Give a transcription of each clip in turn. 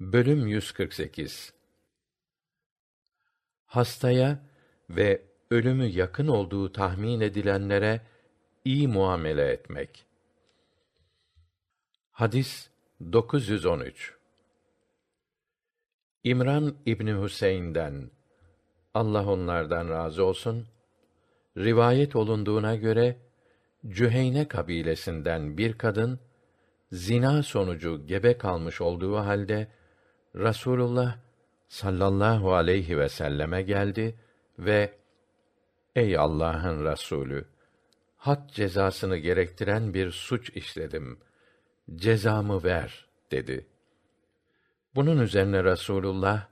Bölüm 148 Hastaya ve ölümü yakın olduğu tahmin edilenlere iyi muamele etmek. Hadis 913 İmran İbni Hüseyin'den Allah onlardan razı olsun rivayet olunduğuna göre Cüheyne kabilesinden bir kadın zina sonucu gebe kalmış olduğu halde Rasulullah sallallahu aleyhi ve selleme geldi ve Ey Allah'ın Resulü had cezasını gerektiren bir suç işledim. Cezamı ver dedi. Bunun üzerine Rasulullah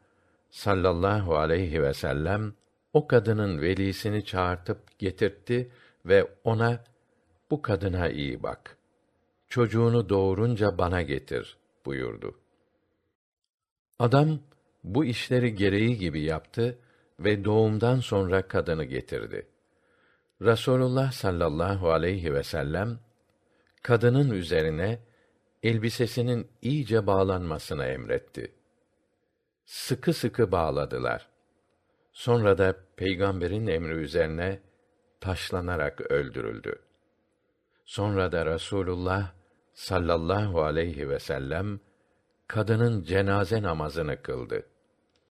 sallallahu aleyhi ve sellem o kadının velisini çağırtıp getirtti ve ona bu kadına iyi bak. Çocuğunu doğurunca bana getir buyurdu. Adam bu işleri gereği gibi yaptı ve doğumdan sonra kadını getirdi. Rasulullah sallallahu aleyhi ve sellem kadının üzerine elbisesinin iyice bağlanmasını emretti. Sıkı sıkı bağladılar. Sonra da peygamberin emri üzerine taşlanarak öldürüldü. Sonra da Rasulullah sallallahu aleyhi ve sellem kadının cenaze namazını kıldı.